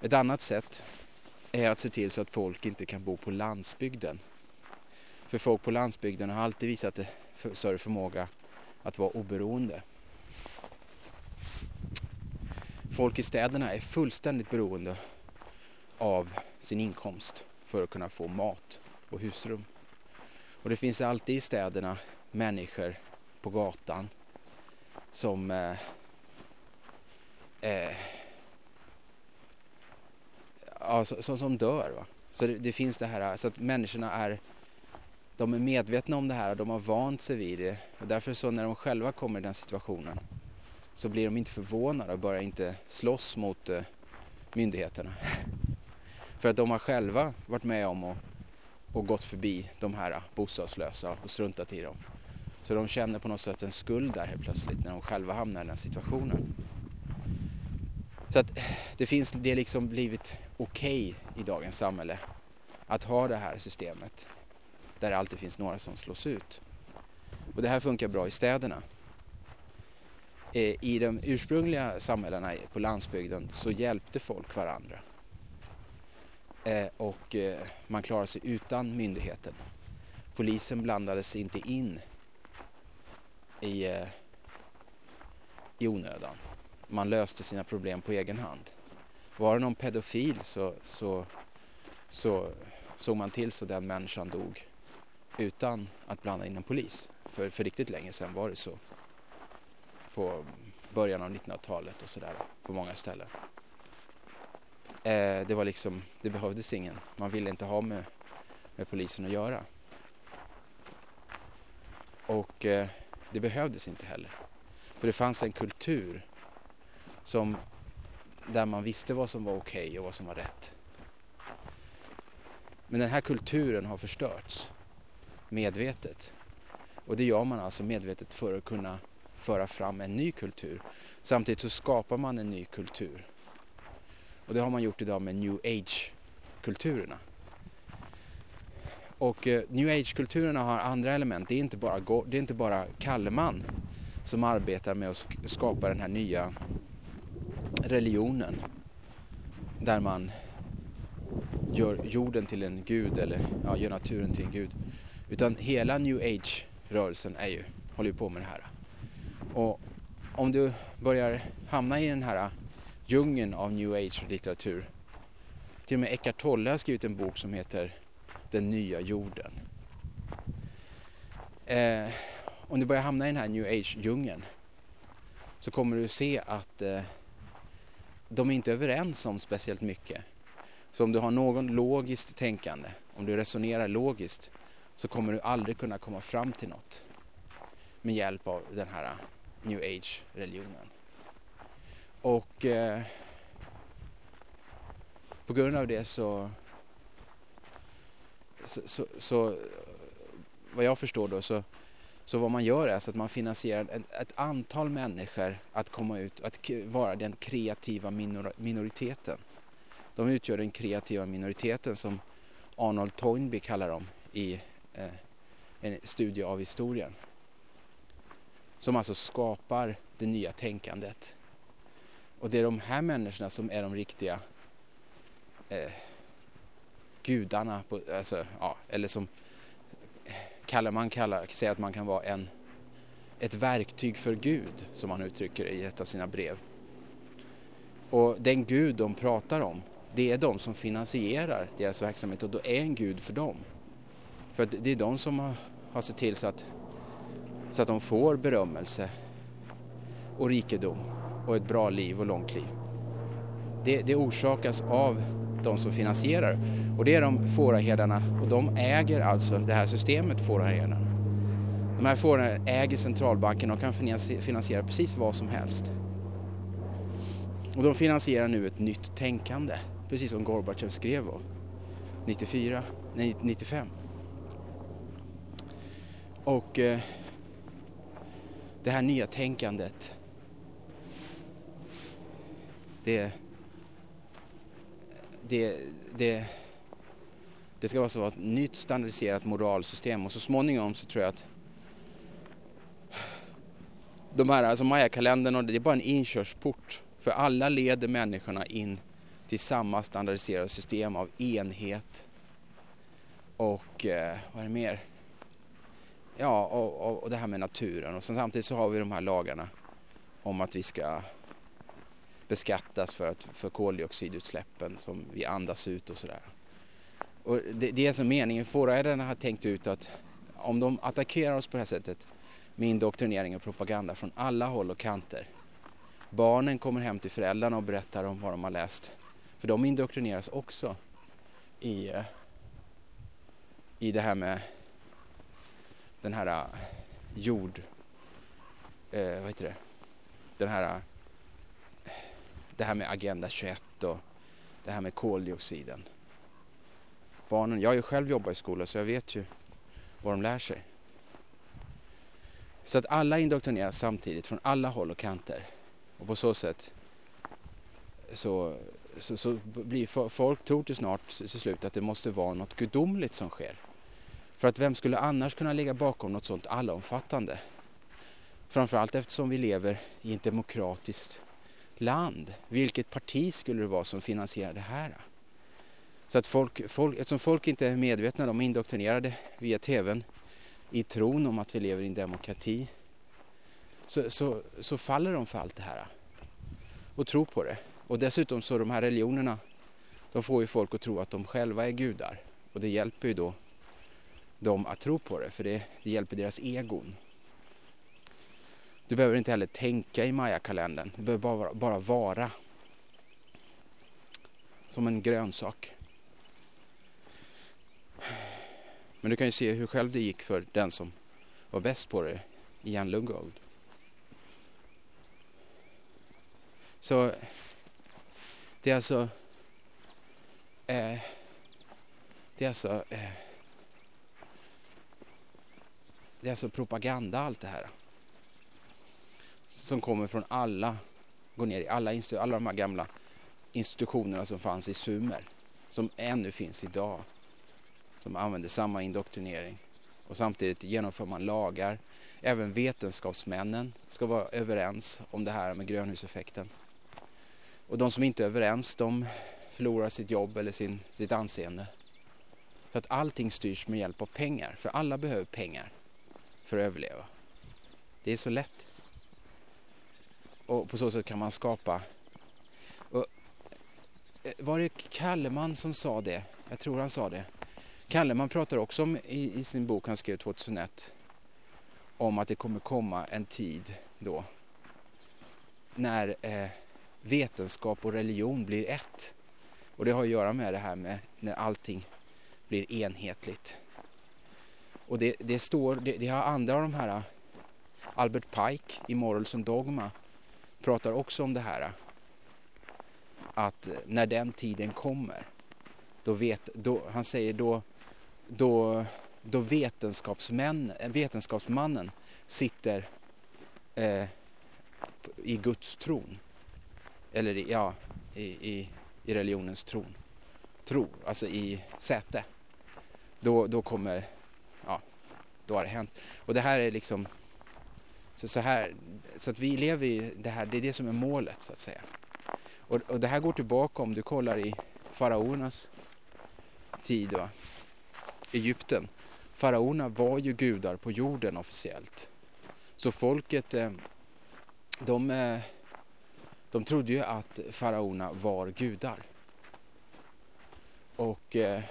Ett annat sätt är att se till så att folk inte kan bo på landsbygden. För folk på landsbygden har alltid visat större förmåga att vara oberoende. Folk i städerna är fullständigt beroende av sin inkomst för att kunna få mat och husrum. Och det finns alltid i städerna människor på gatan som eh, eh, ja, som, som dör. Va? Så det, det, finns det här, så att människorna är de är medvetna om det här och de har vant sig vid det. Och därför så när de själva kommer i den situationen så blir de inte förvånade och börjar inte slåss mot eh, myndigheterna. För att de har själva varit med om och, och gått förbi de här bostadslösa och struntat i dem. Så de känner på något sätt en skuld där helt plötsligt när de själva hamnar i den situationen. Så att eh, det finns, det är liksom blivit okej okay i dagens samhälle att ha det här systemet där det alltid finns några som slås ut. Och det här funkar bra i städerna. Eh, I de ursprungliga samhällena på landsbygden så hjälpte folk varandra. Eh, och eh, man klarade sig utan myndigheten. Polisen blandades inte in i, i onödan. Man löste sina problem på egen hand. Var det någon pedofil så, så, så såg man till så den människan dog utan att blanda in en polis. För, för riktigt länge sedan var det så. På början av 1900-talet och sådär på många ställen. Eh, det var liksom, det behövdes ingen. Man ville inte ha med, med polisen att göra. Och eh, det behövdes inte heller. För det fanns en kultur som, där man visste vad som var okej okay och vad som var rätt. Men den här kulturen har förstörts medvetet. Och det gör man alltså medvetet för att kunna föra fram en ny kultur. Samtidigt så skapar man en ny kultur. Och det har man gjort idag med new age-kulturerna. Och eh, new age-kulturerna har andra element. Det är inte bara, det är inte bara Kalleman som arbetar med att skapa den här nya religionen. Där man gör jorden till en gud eller ja, gör naturen till en gud. Utan hela new age-rörelsen är ju, håller ju på med det här. Och om du börjar hamna i den här äh, djungeln av new age-litteratur. Till och med Eckart Tolle har skrivit en bok som heter Den nya jorden. Eh, om du börjar hamna i den här new age-djungeln så kommer du se att eh, de är inte överens om speciellt mycket. Så om du har någon logiskt tänkande, om du resonerar logiskt så kommer du aldrig kunna komma fram till något med hjälp av den här äh, new age-religionen. Och eh, på grund av det så, så, så, så, vad jag förstår då så, så vad man gör är att man finansierar ett, ett antal människor att komma ut, att vara den kreativa minor, minoriteten. De utgör den kreativa minoriteten som Arnold Toynbee kallar dem i eh, en studie av historien. Som alltså skapar det nya tänkandet. Och det är de här människorna som är de riktiga eh, gudarna, på, alltså, ja, eller som kallar man kallar, säger att man kan vara en, ett verktyg för Gud, som han uttrycker i ett av sina brev. Och den Gud de pratar om, det är de som finansierar deras verksamhet och då är en Gud för dem. För att det är de som har, har sett till så att, så att de får berömmelse och rikedom och ett bra liv och långt liv. Det, det orsakas av de som finansierar och det är de fåraherdarna och de äger alltså det här systemet fåraherdarna. De här fåraherdarna äger centralbanken och kan finansiera precis vad som helst. Och de finansierar nu ett nytt tänkande, precis som Gorbatjov skrev om, 94, nej, 95. Och eh, det här nya tänkandet det, det, det, det ska vara så ett nytt standardiserat moralsystem och så småningom så tror jag att de här, alltså Maya-kalendern, det är bara en inkörsport. För alla leder människorna in till samma standardiserade system av enhet och eh, vad är det mer? Ja, och, och, och det här med naturen. Och samtidigt så har vi de här lagarna om att vi ska beskattas för, att, för koldioxidutsläppen som vi andas ut och sådär. Och det, det är som meningen, fårägarna har tänkt ut att om de attackerar oss på det här sättet med indoktrinering och propaganda från alla håll och kanter. Barnen kommer hem till föräldrarna och berättar om vad de har läst. För de indoktrineras också i, eh, i det här med den här äh, jord... Eh, vad heter det? Den här... Äh, det här med Agenda 21 och det här med koldioxiden. Barnen, jag har ju själv jobbat i skolan så jag vet ju vad de lär sig. Så att alla indoktrineras samtidigt från alla håll och kanter. Och på så sätt så, så, så blir folk tror till snart till slut att det måste vara något gudomligt som sker. För att vem skulle annars kunna ligga bakom något sånt allomfattande? Framförallt eftersom vi lever i ett demokratiskt land. Vilket parti skulle det vara som finansierar det här? Så att folk, folk, eftersom folk inte är medvetna, de är indoktrinerade via tvn i tron om att vi lever i en demokrati så, så, så faller de för allt det här och tror på det. Och dessutom så de här religionerna de får ju folk att tro att de själva är gudar och det hjälper ju då dem att tro på det för det, det hjälper deras egon. Du behöver inte heller tänka i Maya-kalendern, du behöver bara, bara vara som en grönsak. Men du kan ju se hur själv det gick för den som var bäst på det, Ian Lungold. Så det är alltså eh, det är alltså eh, det är alltså propaganda allt det här. Som kommer från alla, går ner i alla, alla de här gamla institutionerna som fanns i Sumer. Som ännu finns idag som använder samma indoktrinering. Och samtidigt genomför man lagar. Även vetenskapsmännen ska vara överens om det här med grönhuseffekten. Och de som inte är överens de förlorar sitt jobb eller sin, sitt anseende. Så att allting styrs med hjälp av pengar. För alla behöver pengar för att överleva. Det är så lätt. Och på så sätt kan man skapa... Och, eh, var det Kalleman som sa det? Jag tror han sa det. Kalleman pratar också om i, i sin bok han skrev 2001 om att det kommer komma en tid då när eh, vetenskap och religion blir ett. Och det har att göra med det här med när allting blir enhetligt. Och det, det står, det, det, har andra av de här, Albert Pike i Morals and Dogma pratar också om det här. Att när den tiden kommer, då vet, då, han säger då då, då vetenskapsmän, vetenskapsmannen sitter eh, i Guds tron. Eller ja, i, i, i religionens tron. Tro, alltså i säte. Då, då kommer, då har det hänt. Och det här är liksom, så, så här, så att vi lever i det här, det är det som är målet så att säga. Och, och det här går tillbaka om du kollar i faraonernas tid. Va? Egypten. Faraonerna var ju gudar på jorden officiellt. Så folket, eh, de, eh, de trodde ju att faraonerna var gudar. Och eh,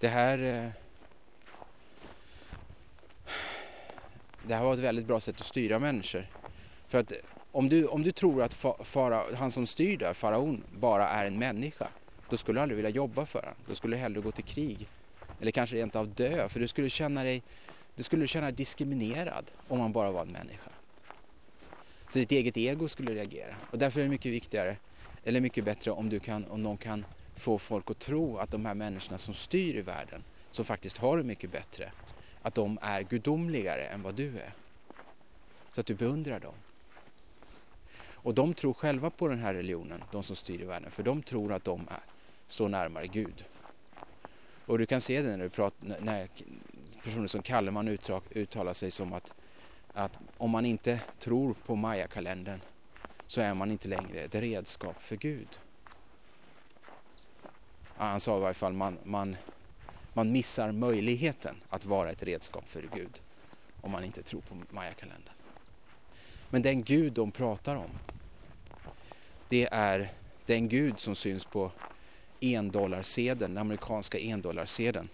det här det här var ett väldigt bra sätt att styra människor. För att om du, om du tror att fa, fara, han som styr där, faraon, bara är en människa då skulle du aldrig vilja jobba för honom. Då skulle du hellre gå till krig. Eller kanske rent av dö, för du skulle känna dig, du skulle känna dig diskriminerad om man bara var en människa. Så ditt eget ego skulle reagera. Och därför är det mycket viktigare, eller mycket bättre om, du kan, om någon kan få folk att tro att de här människorna som styr i världen, som faktiskt har det mycket bättre, att de är gudomligare än vad du är. Så att du beundrar dem. Och de tror själva på den här religionen, de som styr i världen, för de tror att de är, står närmare Gud. Och du kan se det när, du pratar, när personer som Kalleman uttalar sig som att att om man inte tror på Maya-kalendern så är man inte längre ett redskap för Gud. Han sa i varje fall man, man, man missar möjligheten att vara ett redskap för Gud om man inte tror på Maya-kalendern. Men den Gud de pratar om det är den Gud som syns på endollarsedeln, den amerikanska endollarsedeln.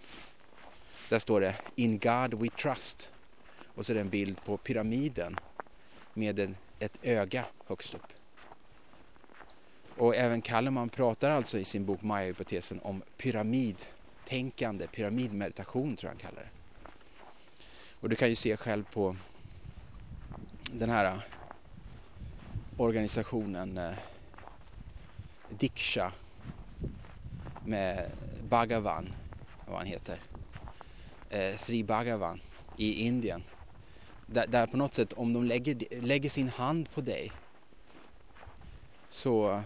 Där står det In God We Trust och så är det en bild på pyramiden med en, ett öga högst upp. Och även Kalleman pratar alltså i sin bok Maya-hypotesen om tänkande, pyramidmeditation tror jag han kallar det. Och du kan ju se själv på den här eh, organisationen eh, Diksha med Bhagavan, vad han heter, eh, Sri Bhagavan i Indien. Där, där, på något sätt om de lägger, lägger sin hand på dig så,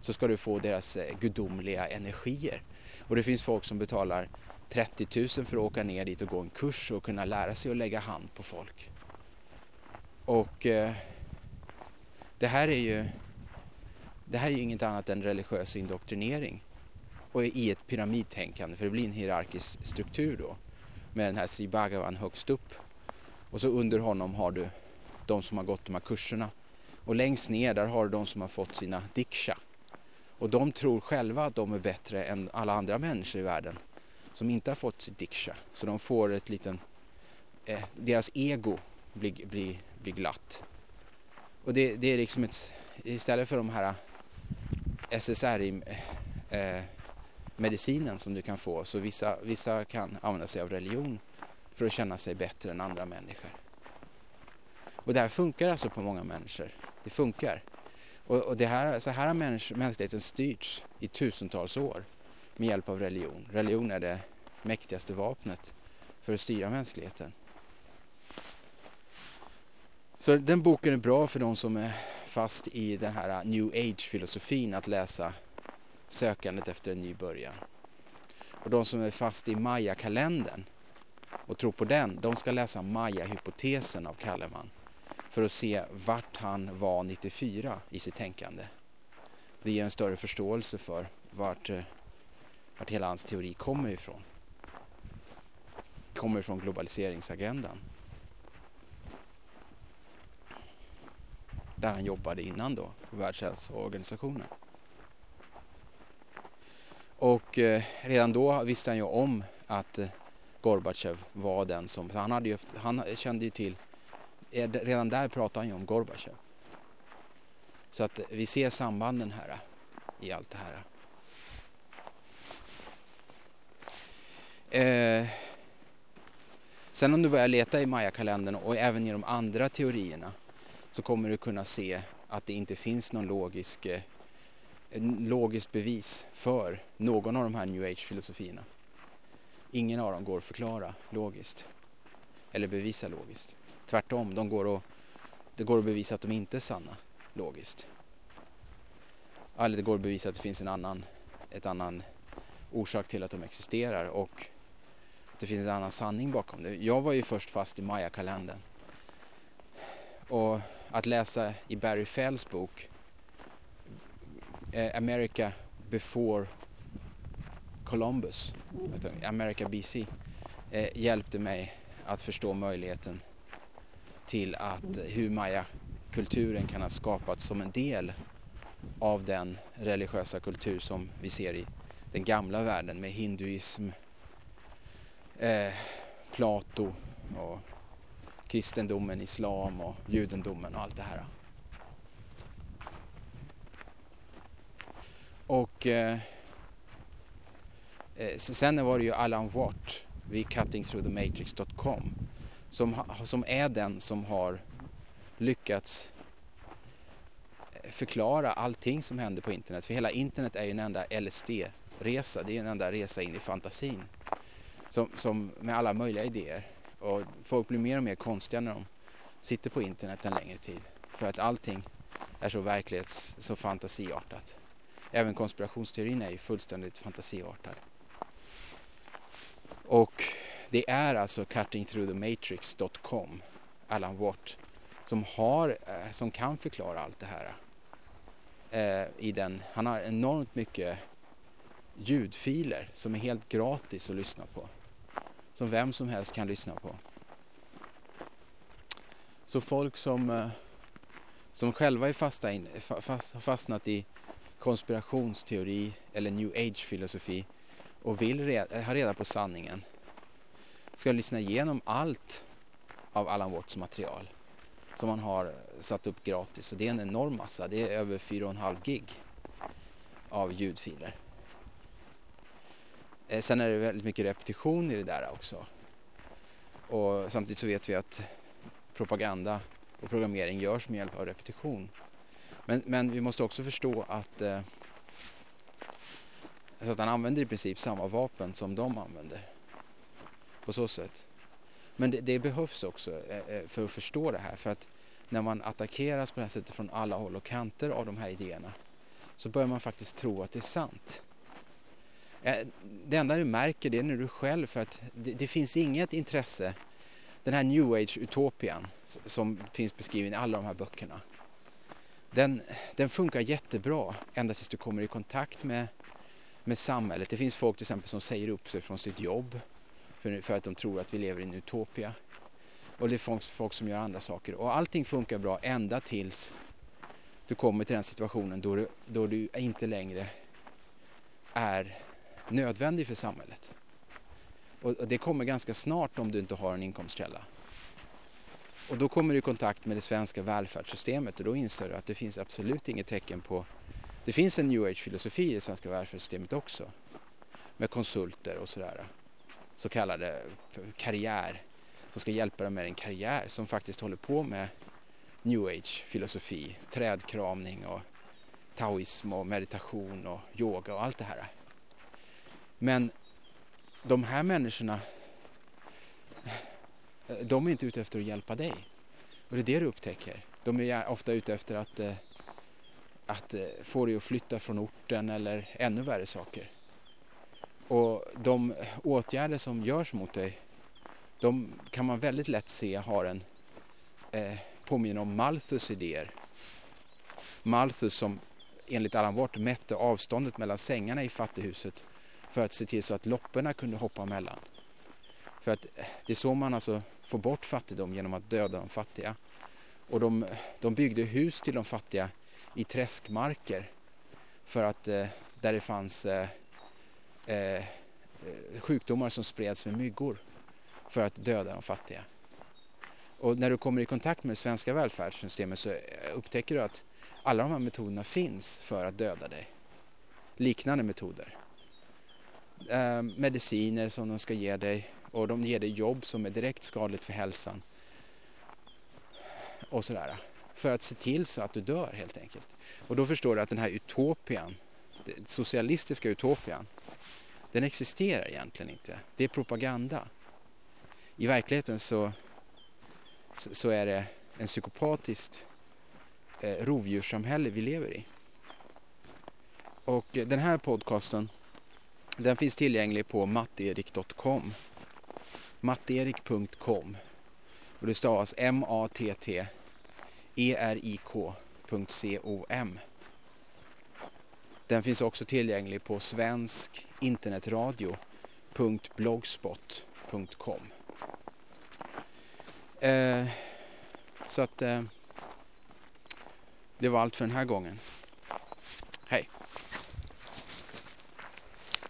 så ska du få deras eh, gudomliga energier. Och det finns folk som betalar 30 000 för att åka ner dit och gå en kurs och kunna lära sig att lägga hand på folk. Och eh, det här är ju det här är ju inget annat än religiös indoktrinering och i ett pyramidtänkande för det blir en hierarkisk struktur då med den här Sri Bhagavan högst upp. Och så under honom har du de som har gått de här kurserna. Och längst ner där har du de som har fått sina diksha och de tror själva att de är bättre än alla andra människor i världen som inte har fått sitt diksha så de får ett liten eh, deras ego blir, blir, blir glatt och det, det är liksom ett istället för de här SSRI-medicinen eh, eh, eh som du kan få. Så vissa, vissa kan använda sig av religion för att känna sig bättre än andra människor. Och det här funkar alltså på många människor. Det funkar. Och, och det här, så här har mäns mänskligheten styrts i tusentals år med hjälp av religion. Religion är det mäktigaste vapnet för att styra mänskligheten. Så den boken är bra för de som är fast i den här new age-filosofin att läsa sökandet efter en ny början. Och de som är fast i Maya-kalendern och tror på den, de ska läsa Maya-hypotesen av Kalleman för att se vart han var 94 i sitt tänkande. Det ger en större förståelse för vart, eh, vart hela hans teori kommer ifrån. Kommer ifrån globaliseringsagendan. där han jobbade innan då, på Världshälsoorganisationen. Och eh, redan då visste han ju om att eh, Gorbatjev var den som, han, hade ju, han kände ju till, redan där pratar han ju om Gorbachev. Så att vi ser sambanden här eh, i allt det här. Eh, sen om du börjar leta i Maya-kalendern och även i de andra teorierna så kommer du kunna se att det inte finns någon logisk, eh, logiskt bevis för någon av de här new age-filosofierna. Ingen av dem går att förklara logiskt eller bevisa logiskt. Tvärtom, de går att, det går att bevisa att de inte är sanna logiskt. Eller det går att bevisa att det finns en annan, ett annan orsak till att de existerar och att det finns en annan sanning bakom det. Jag var ju först fast i Maya-kalendern. Och att läsa i Barry Fells bok eh, America before Columbus, America BC, eh, hjälpte mig att förstå möjligheten till att hur maya-kulturen kan ha skapats som en del av den religiösa kultur som vi ser i den gamla världen med hinduism, eh, Plato och kristendomen, islam och judendomen och allt det här. Och eh, eh sen var det ju Alan Watt vid cuttingthroughthematrix.com som, som är den som har lyckats eh, förklara allting som händer på internet. För hela internet är ju en enda LSD-resa, det är en enda resa in i fantasin. Som, som med alla möjliga idéer. Och folk blir mer och mer konstiga när de sitter på internet en längre tid. För att allting är så verklighets, så fantasiartat. Även konspirationsteorin är ju fullständigt fantasiartad. Och det är alltså cuttingthroughthematrix.com Alan Watt som, har, eh, som kan förklara allt det här. Eh, I den. Han har enormt mycket ljudfiler som är helt gratis att lyssna på. Som vem som helst kan lyssna på. Så folk som, eh, som själva är fasta in, fast, har fastnat i konspirationsteori eller new age-filosofi och vill reda, ha reda på sanningen ska lyssna igenom allt av Alan Watts material som han har satt upp gratis. Och det är en enorm massa. Det är över 4,5 gig av ljudfiler. Eh, sen är det väldigt mycket repetition i det där också. Och samtidigt så vet vi att propaganda och programmering görs med hjälp av repetition. Men, men vi måste också förstå att, eh, alltså att han använder i princip samma vapen som de använder. På så sätt. Men det, det behövs också eh, eh, för att förstå det här. För att när man attackeras på det här sättet från alla håll och kanter av de här idéerna så börjar man faktiskt tro att det är sant. Eh, det enda du märker det är när du själv, för att det, det finns inget intresse. Den här new age-utopian som finns beskriven i alla de här böckerna. Den, den funkar jättebra ända tills du kommer i kontakt med, med samhället. Det finns folk till exempel som säger upp sig från sitt jobb för, för att de tror att vi lever i en utopia. Och det är folk, folk som gör andra saker. Och allting funkar bra ända tills du kommer till den situationen då du, då du inte längre är nödvändig för samhället. Och, det kommer ganska snart om du inte har en inkomstkälla. Och då kommer du i kontakt med det svenska välfärdssystemet och då inser du att det finns absolut inget tecken på... Det finns en new age-filosofi i det svenska välfärdssystemet också. Med konsulter och sådär. Så kallade karriär. Som ska hjälpa dig med en karriär som faktiskt håller på med new age-filosofi. Trädkramning och taoism och meditation och yoga och allt det här. Men de här människorna, de är inte ute efter att hjälpa dig. Och det är det du upptäcker. De är ofta ute efter att, eh, att eh, få dig att flytta från orten eller ännu värre saker. Och de åtgärder som görs mot dig, de kan man väldigt lätt se har en eh, påminner om Malthus idéer. Malthus som enligt Allan Watt mätte avståndet mellan sängarna i fattighuset för att se till så att lopporna kunde hoppa mellan. För att eh, det är så man alltså får bort fattigdom genom att döda de fattiga. Och de, de byggde hus till de fattiga i träskmarker för att eh, där det fanns eh, Eh, eh, sjukdomar som spreds med myggor för att döda de fattiga. Och när du kommer i kontakt med det svenska välfärdssystemet så eh, upptäcker du att alla de här metoderna finns för att döda dig. Liknande metoder eh, mediciner som de ska ge dig och de ger dig jobb som är direkt skadligt för hälsan. Och sådär. För att se till så att du dör helt enkelt. Och då förstår du att den här utopian, den socialistiska utopian, den existerar egentligen inte. Det är propaganda. I verkligheten så, så är det en psykopatiskt eh, rovdjurssamhälle vi lever i. Och den här podcasten den finns tillgänglig på matterik.com. Matterik.com. Och det stavas M-A-T-T E-R-I-K.com. Den finns också tillgänglig på svensk internetradio.blogspot.com. Eh, så att eh, det var allt för den här gången. Hej!